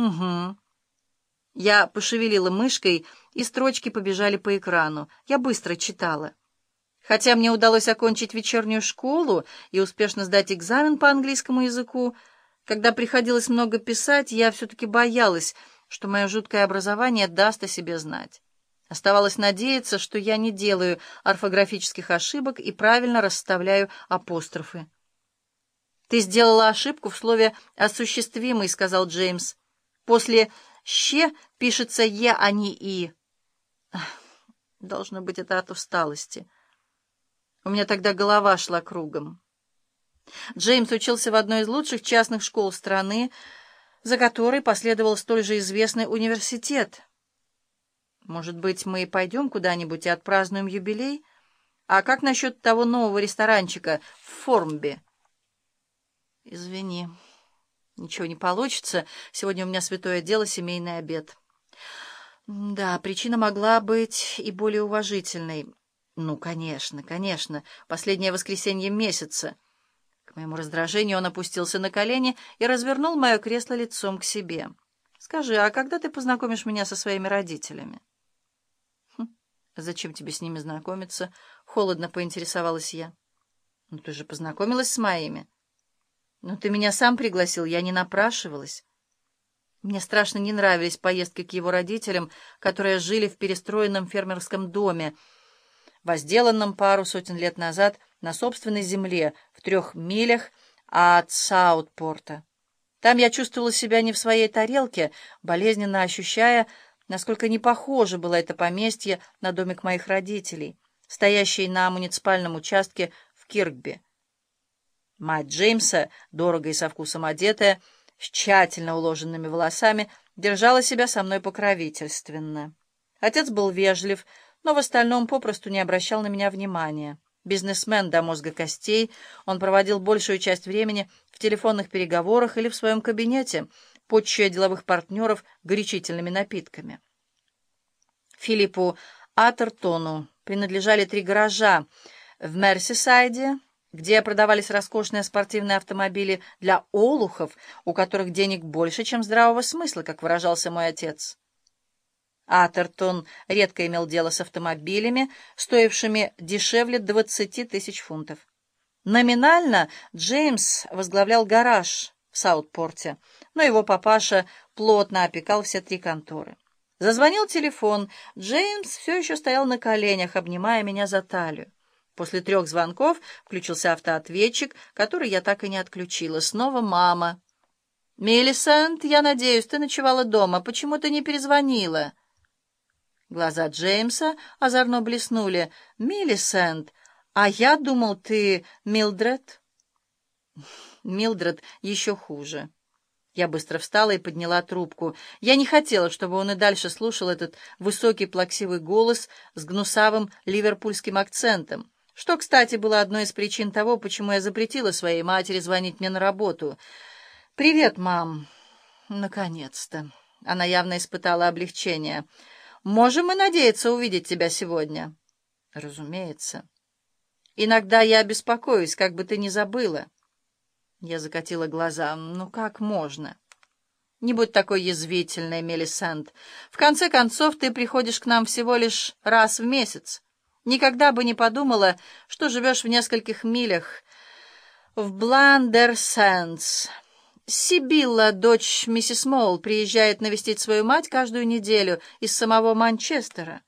«Угу». Я пошевелила мышкой, и строчки побежали по экрану. Я быстро читала. Хотя мне удалось окончить вечернюю школу и успешно сдать экзамен по английскому языку, когда приходилось много писать, я все-таки боялась, что мое жуткое образование даст о себе знать. Оставалось надеяться, что я не делаю орфографических ошибок и правильно расставляю апострофы. «Ты сделала ошибку в слове «осуществимый», — сказал Джеймс. «После «щ» пишется «е», а не «и». Должно быть, это от усталости. У меня тогда голова шла кругом. Джеймс учился в одной из лучших частных школ страны, за которой последовал столь же известный университет. Может быть, мы пойдем куда-нибудь и отпразднуем юбилей? А как насчет того нового ресторанчика в Формбе? Извини, ничего не получится. Сегодня у меня святое дело — семейный обед. Да, причина могла быть и более уважительной. Ну, конечно, конечно, последнее воскресенье месяца — к моему раздражению он опустился на колени и развернул мое кресло лицом к себе. «Скажи, а когда ты познакомишь меня со своими родителями?» хм, «Зачем тебе с ними знакомиться?» — холодно поинтересовалась я. «Ну, ты же познакомилась с моими». «Ну, ты меня сам пригласил, я не напрашивалась». Мне страшно не нравились поездки к его родителям, которые жили в перестроенном фермерском доме, возделанном пару сотен лет назад на собственной земле в трех милях от Саутпорта. Там я чувствовала себя не в своей тарелке, болезненно ощущая, насколько не похоже было это поместье на домик моих родителей, стоящий на муниципальном участке в Киркби. Мать Джеймса, дорого и со вкусом одетая, с тщательно уложенными волосами, держала себя со мной покровительственно. Отец был вежлив, но в остальном попросту не обращал на меня внимания. Бизнесмен до мозга костей, он проводил большую часть времени в телефонных переговорах или в своем кабинете, подчуя деловых партнеров горячительными напитками. Филиппу Атертону принадлежали три гаража в Мерсисайде, где продавались роскошные спортивные автомобили для олухов, у которых денег больше, чем здравого смысла, как выражался мой отец. Атертон редко имел дело с автомобилями, стоившими дешевле 20 тысяч фунтов. Номинально Джеймс возглавлял гараж в Саутпорте, но его папаша плотно опекал все три конторы. Зазвонил телефон. Джеймс все еще стоял на коленях, обнимая меня за талию. После трех звонков включился автоответчик, который я так и не отключила. Снова мама. «Миллисент, я надеюсь, ты ночевала дома. Почему ты не перезвонила?» Глаза Джеймса озорно блеснули. «Миллисент, а я думал, ты Милдред?» «Милдред еще хуже». Я быстро встала и подняла трубку. Я не хотела, чтобы он и дальше слушал этот высокий плаксивый голос с гнусавым ливерпульским акцентом, что, кстати, было одной из причин того, почему я запретила своей матери звонить мне на работу. «Привет, мам!» «Наконец-то!» Она явно испытала облегчение. Можем мы надеяться увидеть тебя сегодня? Разумеется. Иногда я беспокоюсь, как бы ты не забыла. Я закатила глаза. Ну как можно? Не будь такой язвительной, Мелисент. В конце концов, ты приходишь к нам всего лишь раз в месяц. Никогда бы не подумала, что живешь в нескольких милях в Бландерсендс. Сибилла, дочь миссис Молл, приезжает навестить свою мать каждую неделю из самого Манчестера.